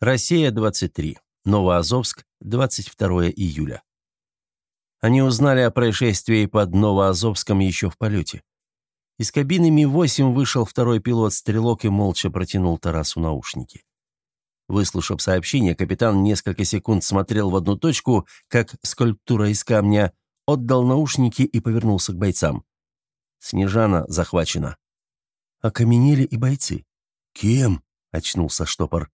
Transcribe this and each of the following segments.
Россия-23. Новоазовск, 22 июля. Они узнали о происшествии под Новоазовском еще в полете. Из кабины Ми-8 вышел второй пилот-стрелок и молча протянул Тарасу наушники. Выслушав сообщение, капитан несколько секунд смотрел в одну точку, как скульптура из камня, отдал наушники и повернулся к бойцам. Снежана захвачена. Окаменели и бойцы. «Кем?» — очнулся штопор.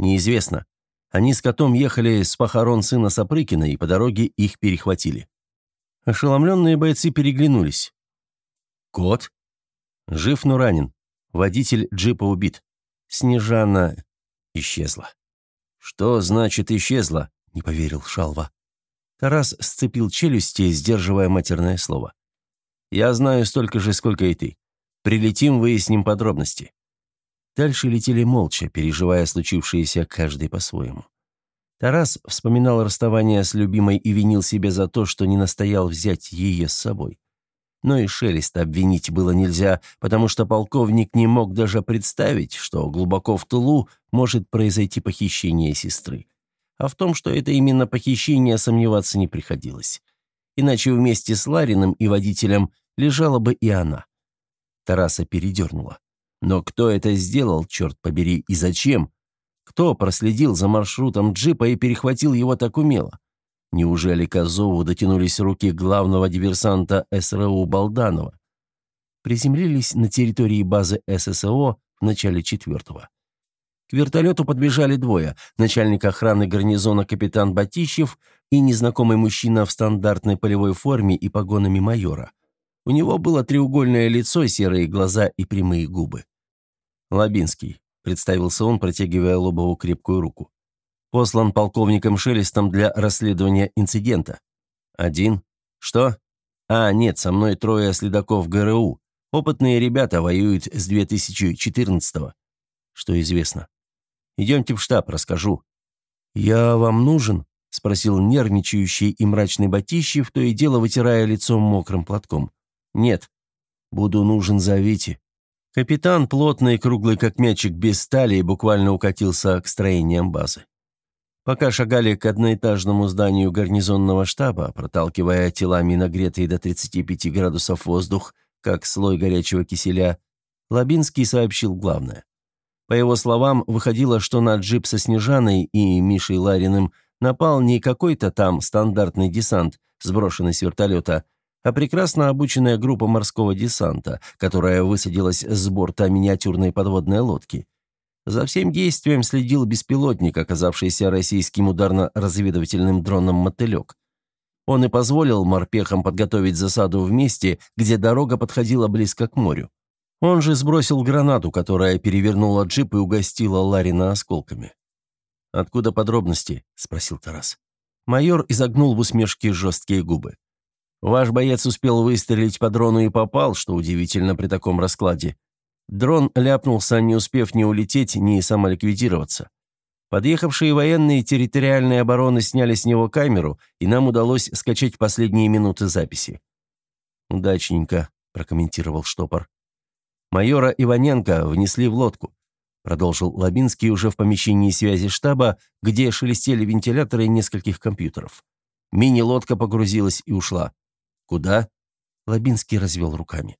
«Неизвестно. Они с котом ехали с похорон сына Сапрыкина, и по дороге их перехватили». Ошеломленные бойцы переглянулись. «Кот?» «Жив, но ранен. Водитель джипа убит. Снежана исчезла». «Что значит исчезла?» — не поверил Шалва. Тарас сцепил челюсти, сдерживая матерное слово. «Я знаю столько же, сколько и ты. Прилетим, выясним подробности». Дальше летели молча, переживая случившееся каждый по-своему. Тарас вспоминал расставание с любимой и винил себя за то, что не настоял взять ее с собой. Но и Шелеста обвинить было нельзя, потому что полковник не мог даже представить, что глубоко в тылу может произойти похищение сестры. А в том, что это именно похищение, сомневаться не приходилось. Иначе вместе с Лариным и водителем лежала бы и она. Тараса передернула. Но кто это сделал, черт побери, и зачем? Кто проследил за маршрутом джипа и перехватил его так умело? Неужели к Азову дотянулись руки главного диверсанта СРУ Балданова? Приземлились на территории базы ССО в начале четвертого. К вертолету подбежали двое – начальник охраны гарнизона капитан Батищев и незнакомый мужчина в стандартной полевой форме и погонами майора. У него было треугольное лицо, серые глаза и прямые губы. «Лабинский», – представился он, протягивая Лобову крепкую руку. «Послан полковником Шелестом для расследования инцидента». «Один? Что?» «А, нет, со мной трое следаков ГРУ. Опытные ребята воюют с 2014-го. Что известно?» «Идемте в штаб, расскажу». «Я вам нужен?» – спросил нервничающий и мрачный Батищев, то и дело вытирая лицо мокрым платком. «Нет. Буду нужен, зовите». Капитан, плотный, круглый как мячик, без стали, буквально укатился к строениям базы. Пока шагали к одноэтажному зданию гарнизонного штаба, проталкивая телами нагретый до 35 градусов воздух, как слой горячего киселя, Лабинский сообщил главное. По его словам, выходило, что на джип со Снежаной и Мишей Лариным напал не какой-то там стандартный десант, сброшенный с вертолета, а прекрасно обученная группа морского десанта, которая высадилась с борта миниатюрной подводной лодки. За всем действием следил беспилотник, оказавшийся российским ударно-разведывательным дроном «Мотылек». Он и позволил морпехам подготовить засаду в месте, где дорога подходила близко к морю. Он же сбросил гранату, которая перевернула джип и угостила Ларина осколками. «Откуда подробности?» – спросил Тарас. Майор изогнул в усмешке жесткие губы. Ваш боец успел выстрелить по дрону и попал, что удивительно при таком раскладе. Дрон ляпнулся, не успев ни улететь, ни самоликвидироваться. Подъехавшие военные территориальной обороны сняли с него камеру, и нам удалось скачать последние минуты записи. «Удачненько», – прокомментировал штопор. «Майора Иваненко внесли в лодку», – продолжил Лабинский уже в помещении связи штаба, где шелестели вентиляторы нескольких компьютеров. Мини-лодка погрузилась и ушла. «Куда?» Лабинский развел руками.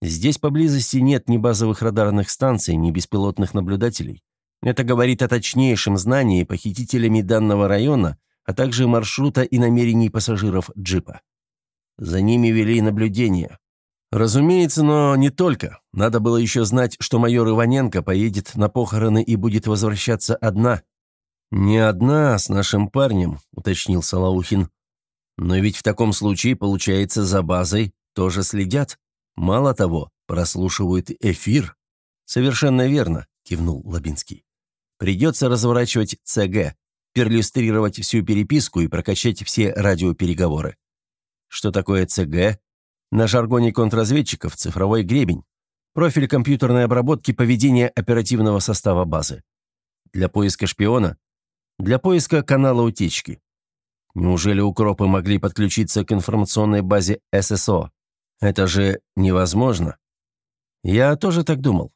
«Здесь поблизости нет ни базовых радарных станций, ни беспилотных наблюдателей. Это говорит о точнейшем знании похитителями данного района, а также маршрута и намерений пассажиров джипа. За ними вели наблюдение. Разумеется, но не только. Надо было еще знать, что майор Иваненко поедет на похороны и будет возвращаться одна». «Не одна, а с нашим парнем», — уточнил Салаухин. Но ведь в таком случае, получается, за базой тоже следят. Мало того, прослушивают эфир. Совершенно верно, кивнул Лабинский. Придется разворачивать ЦГ, перлюстрировать всю переписку и прокачать все радиопереговоры. Что такое ЦГ? На жаргоне контрразведчиков цифровой гребень. Профиль компьютерной обработки поведения оперативного состава базы. Для поиска шпиона? Для поиска канала утечки. Неужели укропы могли подключиться к информационной базе ССО? Это же невозможно. Я тоже так думал.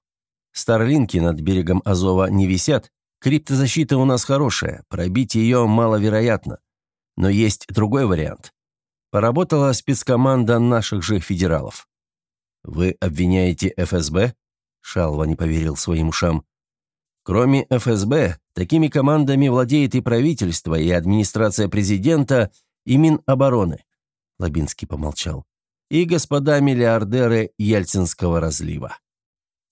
Старлинки над берегом Азова не висят, Криптозащита у нас хорошая, пробить ее маловероятно. Но есть другой вариант. Поработала спецкоманда наших же федералов. «Вы обвиняете ФСБ?» Шалва не поверил своим ушам. «Кроме ФСБ, такими командами владеет и правительство, и администрация президента, и Минобороны». Лабинский помолчал. «И господа миллиардеры Ельцинского разлива».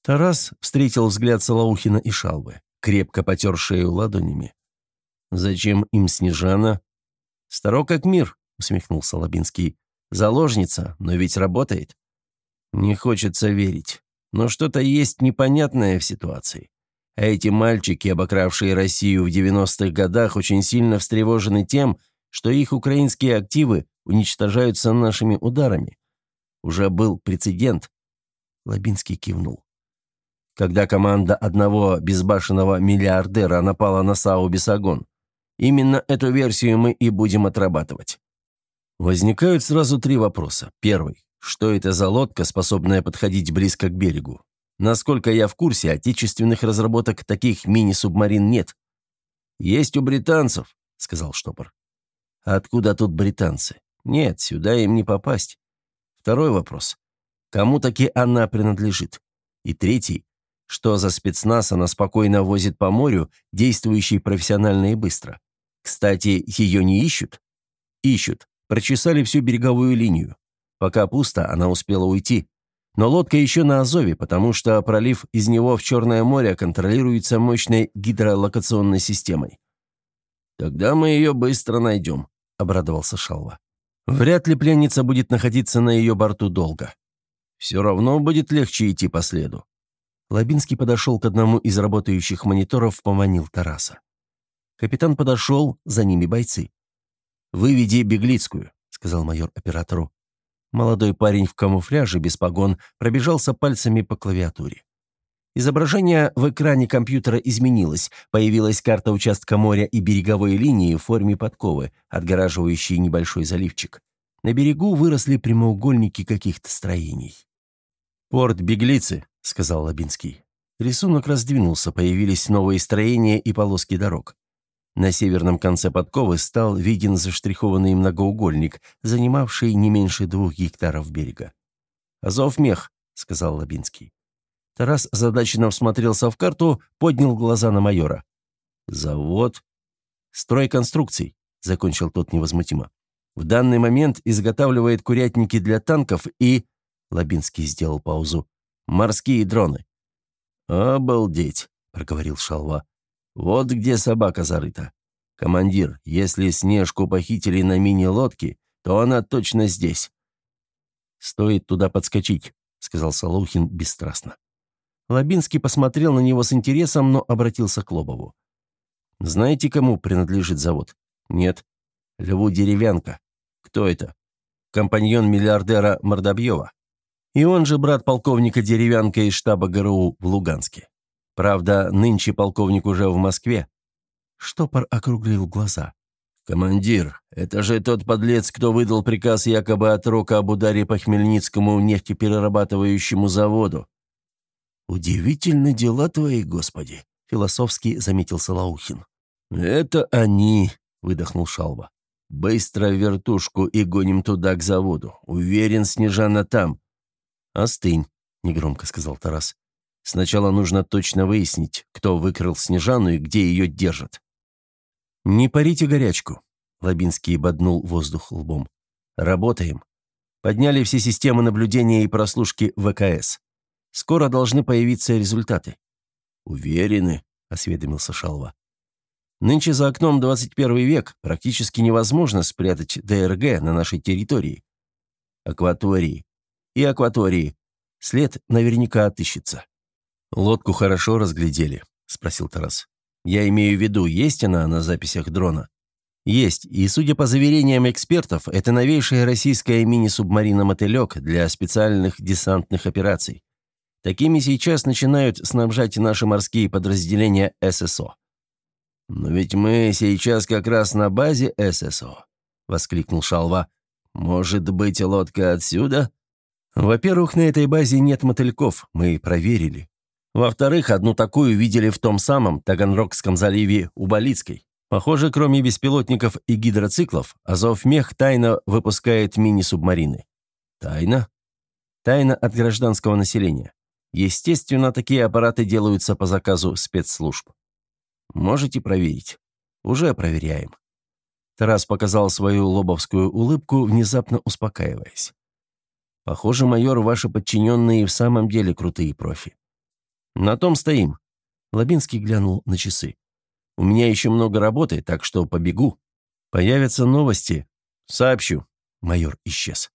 Тарас встретил взгляд Солоухина и Шалвы, крепко потер шею ладонями. «Зачем им Снежана?» «Старо как мир», — усмехнулся Лабинский. «Заложница, но ведь работает». «Не хочется верить, но что-то есть непонятное в ситуации. Эти мальчики, обокравшие Россию в 90-х годах, очень сильно встревожены тем, что их украинские активы уничтожаются нашими ударами. Уже был прецедент». Лабинский кивнул когда команда одного безбашенного миллиардера напала на САУ «Бесогон». Именно эту версию мы и будем отрабатывать. Возникают сразу три вопроса. Первый. Что это за лодка, способная подходить близко к берегу? Насколько я в курсе, отечественных разработок таких мини-субмарин нет. «Есть у британцев», — сказал штопор. «Откуда тут британцы? Нет, сюда им не попасть». Второй вопрос. Кому таки она принадлежит? И третий. Что за спецназ она спокойно возит по морю, действующий профессионально и быстро? Кстати, ее не ищут? Ищут. Прочесали всю береговую линию. Пока пусто, она успела уйти. Но лодка еще на Азове, потому что пролив из него в Черное море контролируется мощной гидролокационной системой. «Тогда мы ее быстро найдем», — обрадовался Шалва. «Вряд ли пленница будет находиться на ее борту долго. Все равно будет легче идти по следу. Лабинский подошел к одному из работающих мониторов, поманил Тараса. Капитан подошел, за ними бойцы. «Выведи Беглицкую», — сказал майор оператору. Молодой парень в камуфляже, без погон, пробежался пальцами по клавиатуре. Изображение в экране компьютера изменилось. Появилась карта участка моря и береговой линии в форме подковы, отгораживающей небольшой заливчик. На берегу выросли прямоугольники каких-то строений. «Порт Беглицы», — сказал Лабинский. Рисунок раздвинулся, появились новые строения и полоски дорог. На северном конце подковы стал виден заштрихованный многоугольник, занимавший не меньше двух гектаров берега. «Азов мех», — сказал Лабинский. Тарас задаченно всмотрелся в карту, поднял глаза на майора. «Завод?» «Строй конструкций», — закончил тот невозмутимо. «В данный момент изготавливает курятники для танков и...» Лабинский сделал паузу. «Морские дроны». «Обалдеть», — проговорил Шалва. «Вот где собака зарыта. Командир, если Снежку похитили на мини-лодке, то она точно здесь». «Стоит туда подскочить», — сказал Солохин бесстрастно. Лабинский посмотрел на него с интересом, но обратился к Лобову. «Знаете, кому принадлежит завод?» «Нет». «Льву Деревянка». «Кто это?» «Компаньон миллиардера Мордобьева». И он же брат полковника Деревянка из штаба ГРУ в Луганске. Правда, нынче полковник уже в Москве. Штопор округлил глаза. «Командир, это же тот подлец, кто выдал приказ якобы от Рока об ударе по Хмельницкому нефтеперерабатывающему заводу». «Удивительно дела твои, Господи», — философски заметил Салаухин. «Это они», — выдохнул Шалва. «Быстро вертушку и гоним туда, к заводу. Уверен, Снежана там. «Остынь», — негромко сказал Тарас. «Сначала нужно точно выяснить, кто выкрал Снежану и где ее держат». «Не парите горячку», — Лабинский боднул воздух лбом. «Работаем. Подняли все системы наблюдения и прослушки ВКС. Скоро должны появиться результаты». «Уверены», — осведомился Шалва. «Нынче за окном 21 век практически невозможно спрятать ДРГ на нашей территории. Акватории и акватории. След наверняка отыщется». «Лодку хорошо разглядели?» – спросил Тарас. «Я имею в виду, есть она на записях дрона?» «Есть, и, судя по заверениям экспертов, это новейшая российская мини-субмарина «Мотылек» для специальных десантных операций. Такими сейчас начинают снабжать наши морские подразделения ССО». «Но ведь мы сейчас как раз на базе ССО», — воскликнул Шалва. «Может быть, лодка отсюда?» Во-первых, на этой базе нет мотыльков, мы проверили. Во-вторых, одну такую видели в том самом Таганрогском заливе у Балицкой. Похоже, кроме беспилотников и гидроциклов, Азовмех тайно выпускает мини-субмарины. Тайна? Тайна от гражданского населения. Естественно, такие аппараты делаются по заказу спецслужб. Можете проверить. Уже проверяем. Тарас показал свою лобовскую улыбку, внезапно успокаиваясь. Похоже, майор, ваши подчиненные в самом деле крутые профи. На том стоим. Лабинский глянул на часы. У меня еще много работы, так что побегу. Появятся новости. Сообщу». Майор исчез.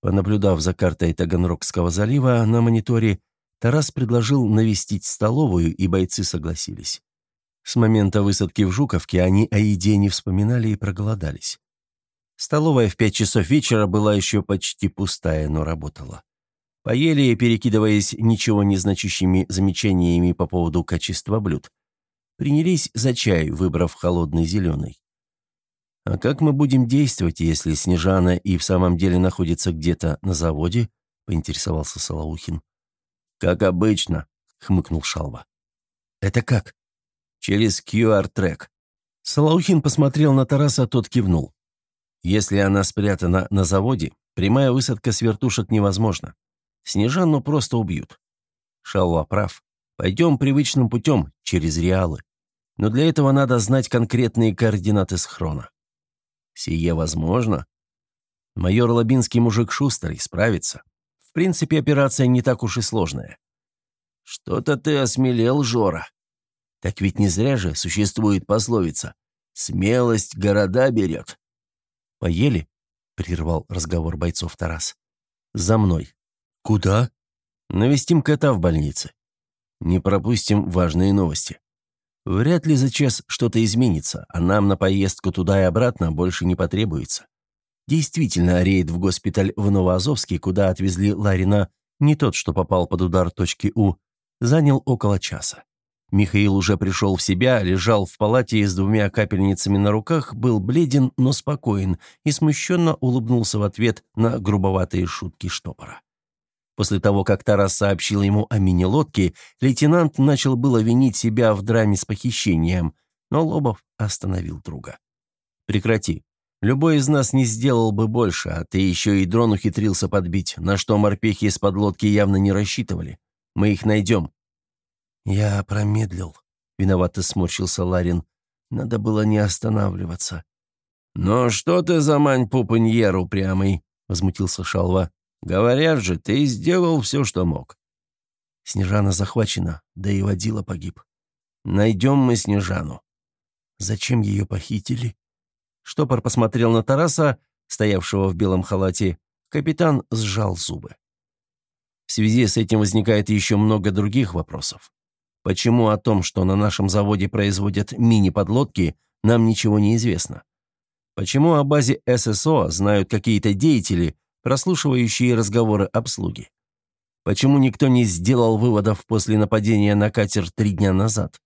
Понаблюдав за картой Таганрогского залива на мониторе, Тарас предложил навестить столовую, и бойцы согласились. С момента высадки в Жуковке они о еде не вспоминали и проголодались. Столовая в пять часов вечера была еще почти пустая, но работала. Поели, перекидываясь ничего не значащими замечаниями по поводу качества блюд принялись за чай, выбрав холодный зеленый. «А как мы будем действовать, если Снежана и в самом деле находится где-то на заводе?» — поинтересовался Салаухин. «Как обычно», — хмыкнул Шалва. «Это как?» «Через QR-трек». Салаухин посмотрел на Тараса, тот кивнул. «Если она спрятана на заводе, прямая высадка с вертушек невозможна. Снежану просто убьют». Шалва прав. Пойдем привычным путем, через реалы. Но для этого надо знать конкретные координаты схрона. Сие возможно. Майор Лабинский мужик шустрый, справится. В принципе, операция не так уж и сложная. Что-то ты осмелел, Жора. Так ведь не зря же существует пословица «Смелость города берет». «Поели?» — прервал разговор бойцов Тарас. «За мной». «Куда?» «Навестим кота в больнице. Не пропустим важные новости. Вряд ли за час что-то изменится, а нам на поездку туда и обратно больше не потребуется. Действительно, рейд в госпиталь в Новоазовске, куда отвезли Ларина, не тот, что попал под удар точки У, занял около часа. Михаил уже пришел в себя, лежал в палате с двумя капельницами на руках, был бледен, но спокоен и смущенно улыбнулся в ответ на грубоватые шутки штопора. После того, как Тарас сообщил ему о мини-лодке, лейтенант начал было винить себя в драме с похищением, но Лобов остановил друга. «Прекрати. Любой из нас не сделал бы больше, а ты еще и дрон ухитрился подбить, на что морпехи из подлодки явно не рассчитывали. Мы их найдем». «Я промедлил», — виновато сморщился Ларин. «Надо было не останавливаться». «Но что ты за мань пупаньер упрямый?» — возмутился Шалва. Говорят же, ты сделал все, что мог. Снежана захвачена, да и водила погиб. Найдем мы Снежану. Зачем ее похитили? Штопор посмотрел на Тараса, стоявшего в белом халате. Капитан сжал зубы. В связи с этим возникает еще много других вопросов. Почему о том, что на нашем заводе производят мини-подлодки, нам ничего не известно? Почему о базе ССО знают какие-то деятели, прослушивающие разговоры обслуги. Почему никто не сделал выводов после нападения на катер три дня назад?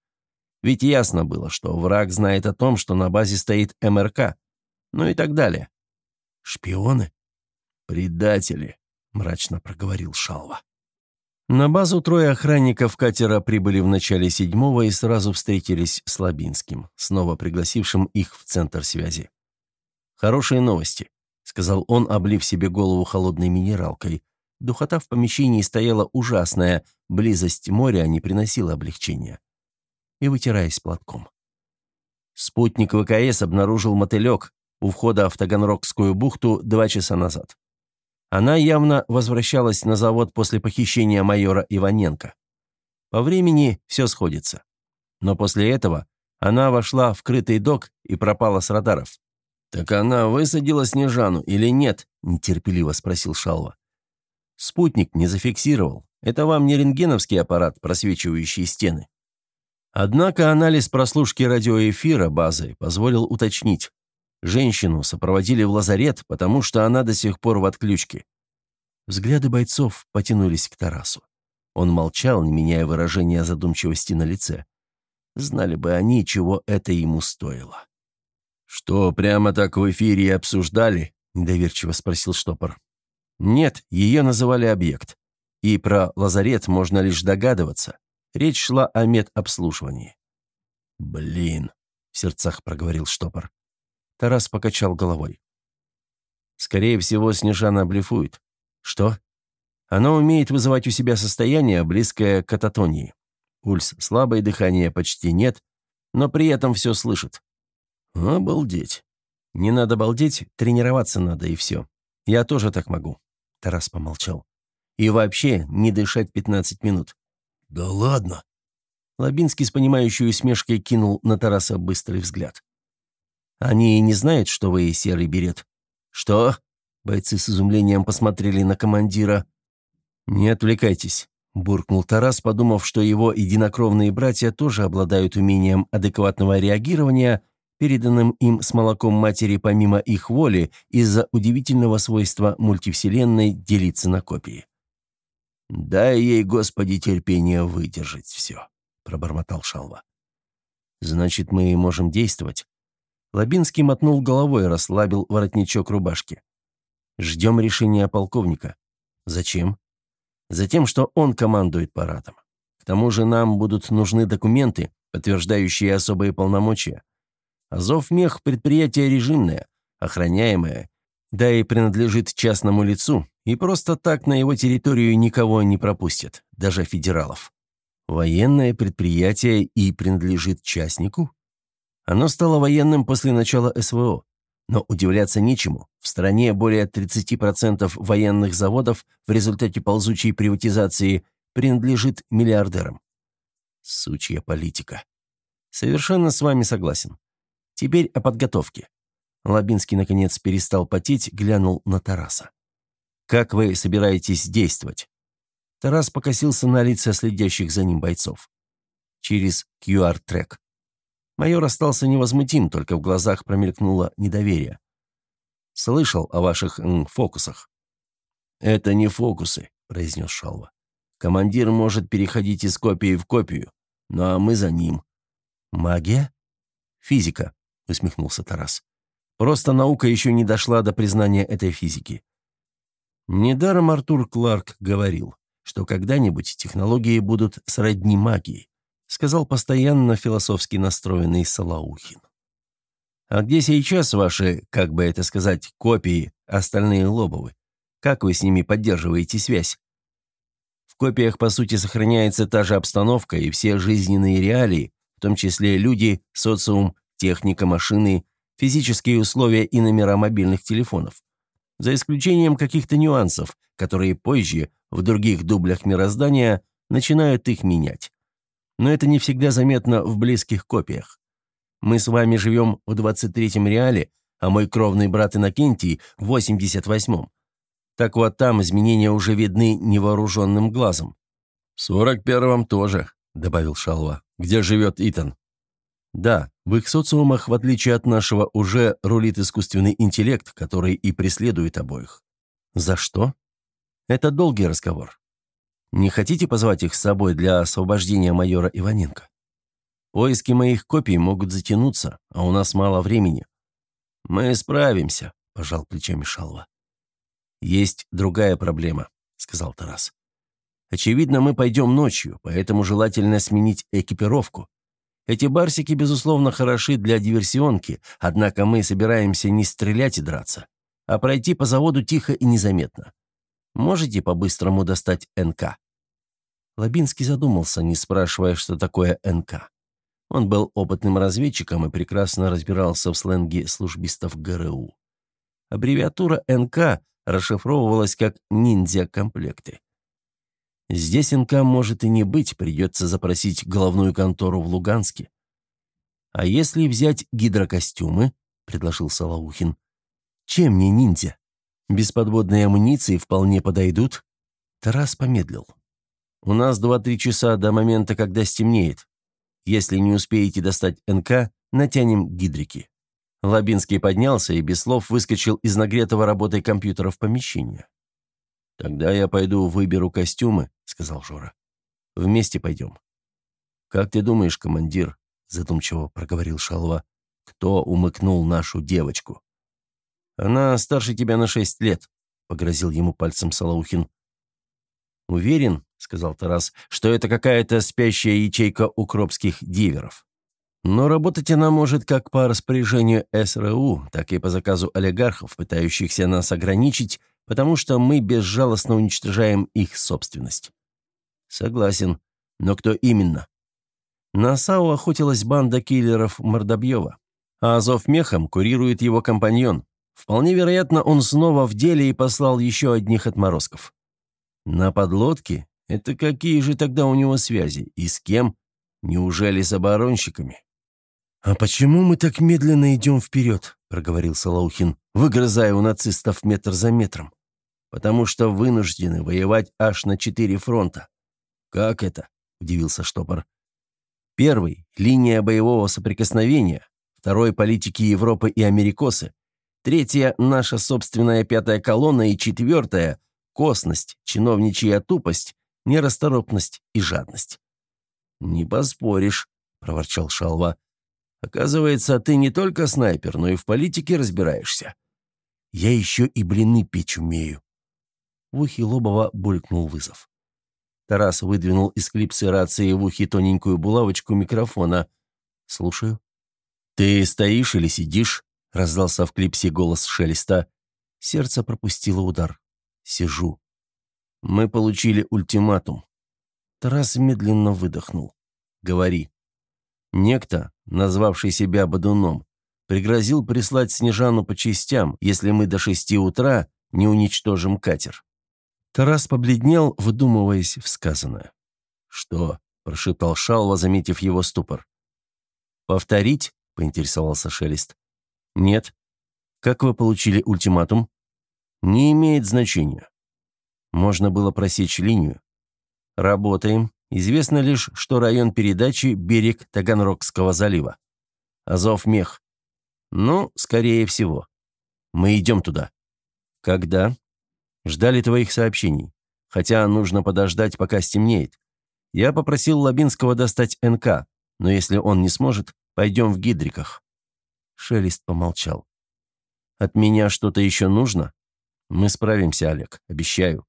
Ведь ясно было, что враг знает о том, что на базе стоит МРК. Ну и так далее. «Шпионы?» «Предатели», — мрачно проговорил Шалва. На базу трое охранников катера прибыли в начале седьмого и сразу встретились с Лабинским, снова пригласившим их в центр связи. Хорошие новости сказал он, облив себе голову холодной минералкой. Духота в помещении стояла ужасная, близость моря не приносила облегчения. И вытираясь платком. Спутник ВКС обнаружил мотылек у входа в Таганрогскую бухту два часа назад. Она явно возвращалась на завод после похищения майора Иваненко. По времени все сходится. Но после этого она вошла в крытый док и пропала с радаров. «Так она высадила Снежану или нет?» – нетерпеливо спросил Шалва. «Спутник не зафиксировал. Это вам не рентгеновский аппарат, просвечивающий стены». Однако анализ прослушки радиоэфира базы позволил уточнить. Женщину сопроводили в лазарет, потому что она до сих пор в отключке. Взгляды бойцов потянулись к Тарасу. Он молчал, не меняя выражения задумчивости на лице. Знали бы они, чего это ему стоило. «Что, прямо так в эфире обсуждали?» – недоверчиво спросил штопор. «Нет, ее называли объект. И про лазарет можно лишь догадываться. Речь шла о медобслуживании. «Блин», — в сердцах проговорил штопор. Тарас покачал головой. «Скорее всего, Снежана блефует. Что? Она умеет вызывать у себя состояние, близкое к кататонии. Пульс слабое, дыхание почти нет, но при этом все слышит. Обалдеть. Не надо балдеть, тренироваться надо, и все. Я тоже так могу. Тарас помолчал. И вообще не дышать 15 минут. Да ладно. Лабинский с понимающей усмешкой кинул на Тараса быстрый взгляд. «Они не знают, что вы серый берет?» «Что?» Бойцы с изумлением посмотрели на командира. «Не отвлекайтесь», – буркнул Тарас, подумав, что его единокровные братья тоже обладают умением адекватного реагирования, переданным им с молоком матери помимо их воли из-за удивительного свойства мультивселенной делиться на копии. «Дай ей, Господи, терпение выдержать все», – пробормотал Шалва. «Значит, мы можем действовать?» Лабинский мотнул головой расслабил воротничок рубашки. «Ждем решения полковника». «Зачем?» Затем, что он командует парадом. К тому же нам будут нужны документы, подтверждающие особые полномочия. Азов мех – предприятие режимное, охраняемое, да и принадлежит частному лицу, и просто так на его территорию никого не пропустят, даже федералов. Военное предприятие и принадлежит частнику? Оно стало военным после начала СВО, но удивляться нечему. В стране более 30% военных заводов в результате ползучей приватизации принадлежит миллиардерам. Сучья политика. Совершенно с вами согласен. Теперь о подготовке. Лабинский, наконец, перестал потеть, глянул на Тараса. «Как вы собираетесь действовать?» Тарас покосился на лица следящих за ним бойцов. Через QR-трек. Майор остался невозмутим, только в глазах промелькнуло недоверие. «Слышал о ваших м, фокусах». «Это не фокусы», — произнес Шалва. «Командир может переходить из копии в копию, ну а мы за ним». «Магия?» «Физика», — усмехнулся Тарас. «Просто наука еще не дошла до признания этой физики». Недаром Артур Кларк говорил, что когда-нибудь технологии будут сродни магии. — сказал постоянно философски настроенный Салаухин. «А где сейчас ваши, как бы это сказать, копии, остальные Лобовы? Как вы с ними поддерживаете связь?» В копиях, по сути, сохраняется та же обстановка и все жизненные реалии, в том числе люди, социум, техника, машины, физические условия и номера мобильных телефонов. За исключением каких-то нюансов, которые позже, в других дублях мироздания, начинают их менять но это не всегда заметно в близких копиях. Мы с вами живем в 23-м реале, а мой кровный брат Иннокентий в 88-м. Так вот там изменения уже видны невооруженным глазом. «В 41-м тоже», — добавил Шалва. «Где живет Итан?» Да, в их социумах, в отличие от нашего, уже рулит искусственный интеллект, который и преследует обоих. За что? Это долгий разговор. Не хотите позвать их с собой для освобождения майора Иваненко? Поиски моих копий могут затянуться, а у нас мало времени. Мы справимся, пожал плечами Шалва. Есть другая проблема, сказал Тарас. Очевидно, мы пойдем ночью, поэтому желательно сменить экипировку. Эти барсики, безусловно, хороши для диверсионки, однако мы собираемся не стрелять и драться, а пройти по заводу тихо и незаметно. Можете по-быстрому достать НК?» Лабинский задумался, не спрашивая, что такое НК. Он был опытным разведчиком и прекрасно разбирался в сленге службистов ГРУ. Аббревиатура НК расшифровывалась как «ниндзя-комплекты». Здесь НК может и не быть, придется запросить головную контору в Луганске. «А если взять гидрокостюмы?» — предложил Салаухин. «Чем не ниндзя? Без амуниции вполне подойдут?» Тарас помедлил. У нас два-три часа до момента, когда стемнеет. Если не успеете достать НК, натянем гидрики». Лабинский поднялся и без слов выскочил из нагретого работой компьютера в помещение. «Тогда я пойду выберу костюмы», — сказал Жора. «Вместе пойдем». «Как ты думаешь, командир?» — задумчиво проговорил Шалва. «Кто умыкнул нашу девочку?» «Она старше тебя на шесть лет», — погрозил ему пальцем Салаухин. «Уверен», — сказал Тарас, — «что это какая-то спящая ячейка укропских диверов. Но работать она может как по распоряжению СРУ, так и по заказу олигархов, пытающихся нас ограничить, потому что мы безжалостно уничтожаем их собственность». «Согласен. Но кто именно?» На САУ охотилась банда киллеров Мордобьева, а Азов мехом курирует его компаньон. Вполне вероятно, он снова в деле и послал еще одних отморозков. На подлодке? Это какие же тогда у него связи? И с кем? Неужели с оборонщиками? «А почему мы так медленно идем вперед?» – проговорил Салаухин, выгрызая у нацистов метр за метром. «Потому что вынуждены воевать аж на четыре фронта». «Как это?» – удивился Штопор. «Первый – линия боевого соприкосновения. Второй – политики Европы и Америкосы. Третья – наша собственная пятая колонна. И четвертая косность, чиновничья тупость, нерасторопность и жадность. «Не поспоришь», — проворчал Шалва. «Оказывается, ты не только снайпер, но и в политике разбираешься. Я еще и блины печь умею». В ухе Лобова булькнул вызов. Тарас выдвинул из клипсы рации в ухе тоненькую булавочку микрофона. «Слушаю». «Ты стоишь или сидишь?» — раздался в клипсе голос Шелеста. Сердце пропустило удар. Сижу. Мы получили ультиматум. Тарас медленно выдохнул. Говори. Некто, назвавший себя Бадуном, пригрозил прислать Снежану по частям, если мы до шести утра не уничтожим катер. Тарас побледнел, выдумываясь в сказанное. «Что?» – прошептал Шалва, заметив его ступор. «Повторить?» – поинтересовался Шелест. «Нет. Как вы получили ультиматум?» Не имеет значения. Можно было просечь линию. Работаем. Известно лишь, что район передачи – берег Таганрогского залива. Азов мех. Ну, скорее всего. Мы идем туда. Когда? Ждали твоих сообщений. Хотя нужно подождать, пока стемнеет. Я попросил Лабинского достать НК, но если он не сможет, пойдем в гидриках. Шелест помолчал. От меня что-то еще нужно? «Мы справимся, Олег, обещаю».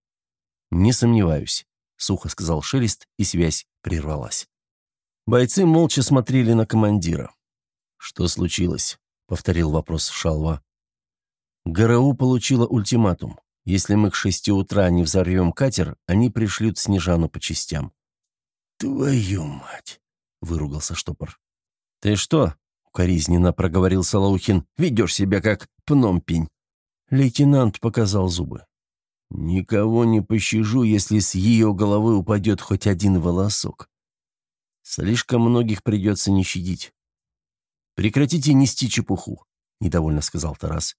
«Не сомневаюсь», — сухо сказал Шелест, и связь прервалась. Бойцы молча смотрели на командира. «Что случилось?» — повторил вопрос Шалва. ГРУ получила ультиматум. Если мы к шести утра не взорвем катер, они пришлют Снежану по частям. «Твою мать!» — выругался штопор. «Ты что?» — укоризненно проговорил Салаухин. «Ведешь себя как пномпень». Лейтенант показал зубы. «Никого не пощажу, если с ее головы упадет хоть один волосок. Слишком многих придется не щадить». «Прекратите нести чепуху», — недовольно сказал Тарас.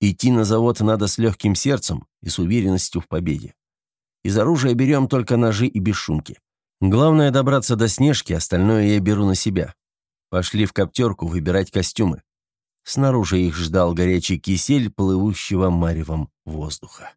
«Идти на завод надо с легким сердцем и с уверенностью в победе. Из оружия берем только ножи и бесшумки. Главное добраться до Снежки, остальное я беру на себя. Пошли в коптерку выбирать костюмы. Снаружи их ждал горячий кисель, плывущего маревом воздуха.